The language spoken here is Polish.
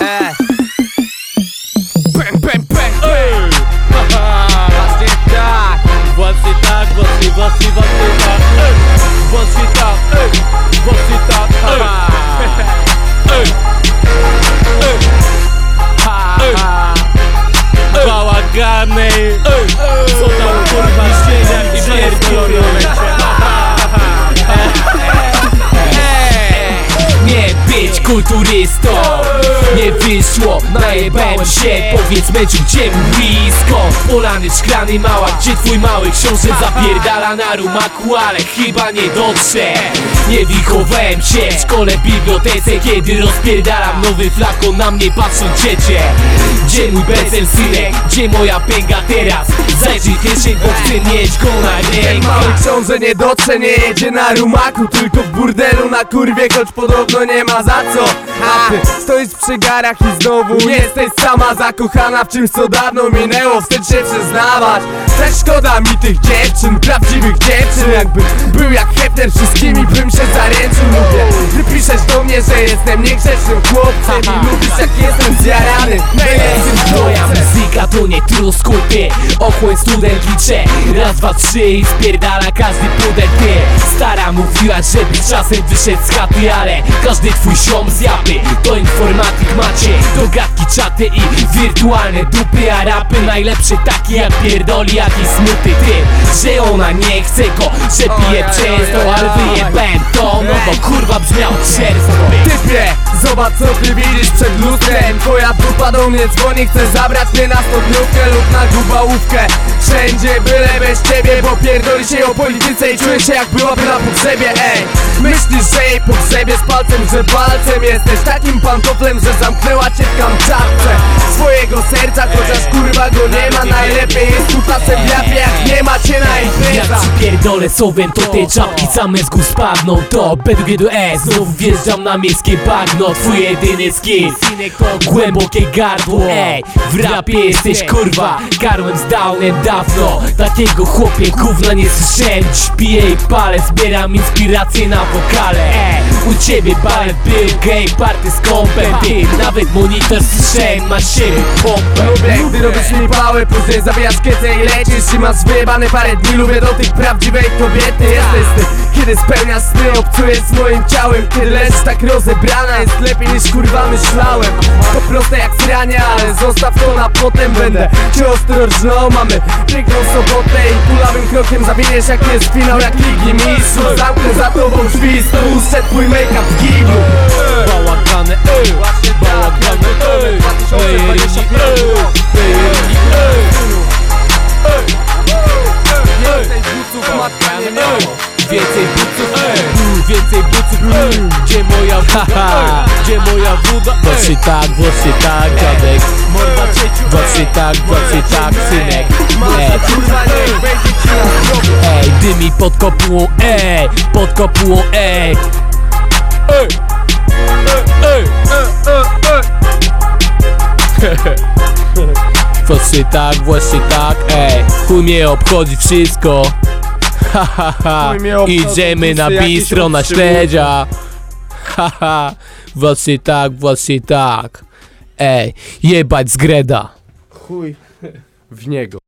Uh. Być kulturystą Nie wyszło, najebałem się Powiedz meczu, gdzie blisko. Polany szklany mała, gdzie twój mały książę Zapierdala na rumaku, ale chyba nie dotrze Nie wychowałem się w szkole, bibliotece Kiedy rozpierdalam nowy flakon Na mnie patrzą dziecię. Gdzie mój becel synek, gdzie moja pęga teraz? Zajrzyj kieszeń, bo chcę mieć go na rękach. Mały książę nie dotrze, nie jedzie na rumaku Tylko w burdelu na kurwie, choć podobno nie ma za co. A ty stoisz przy garach i znowu jesteś sama zakochana w czymś co dawno minęło. Wstyd się przyznawać Tak szkoda mi tych dziewczyn, prawdziwych dziewczyn. Jakby był jak Hefner, wszystkimi bym się zaręczył mnie, że jestem niegrzecznym chłopcem I lubisz jak jestem zjarany. Najlepszym Moja muzyka to nie truskuty Ochłoń student liczę Raz, dwa, trzy i spierdala każdy pudel Ty stara mówiła, żebyś czasem wyszedł z chaty Ale każdy twój ziom z japy To informatyk macie Do gadki czaty i wirtualne dupy. A rapy najlepsze takie jak pierdoli jakiś smuty. Ty, że ona nie chce go Że pije przez to, ale wyjebałem to No brzmiał czerstwo Typie, zobacz co ty widzisz przed lustrem. Twoja dupa do mnie dzwoni, chce zabrać mnie na stopniówkę lub na gubałówkę Wszędzie byle bez ciebie, bo pierdoli się o polityce i czuję się jak byłaby na pogrzebie, ej. Myślisz, że jej pogrzebie z palcem, że palcem jesteś takim pantoflem, że zamknęła cię w kamczatce serca, chociaż kurwa go nie ma. Najlepiej jest kutasem w japie, jak nie ma cię na Jak imprezach. Ci pierdolę słowem, to te czapki same z spadną. To B2G do E, znowu wjeżdżam na miejskie bagno. Twój jedyny skill, to głębokie gardło. Ej, w rapie jesteś kurwa, karłem z downem dawno. Takiego chłopie gówna nie słyszałem. Dziś piję i palę, zbieram inspirację na wokale. Ej, u ciebie balet był gay, party z Ty, nawet monitor słyszałem, masz siebie pompę Lubię, gdy robisz mi pałę, później zabijasz kiecę i lecisz I masz wyjebane parę dni, lubię do tych prawdziwej kobiety. Jesteś ty, kiedy spełniasz sny, obcujesz z moim ciałem. Kiedy leżysz tak rozebrana, jest lepiej niż kurwa myślałem. To proste jak sranie, ale zostaw to na potem Będę. Cię ostrożną, mamy? Piękną sobotę I kulawym krokiem zawiniesz jak jest finał, jak Ligi Mistrzów. Zamknę za tobą drzwi, spuszczę twój make-up w giblu Bałagany, ej, bałagany, ej Więcej butów matka nie miała Więcej butów, Ej, więcej buców, Gdzie moja woda, ej? Gdzie moja woda, ej? Właśnie tak, właśnie tak, dziadek. Właśnie tak, właśnie tak, synek. Ej, dymi pod kopułą, ej. Pod kopułą, ej ej Ej, ej, Właśnie tak, właśnie tak, ej. Chuj mnie obchodzi wszystko Idziemy na bistro na śledzia. Ha, ha. Właśnie tak, właśnie tak. Ej, jebać z greda. Chuj w niego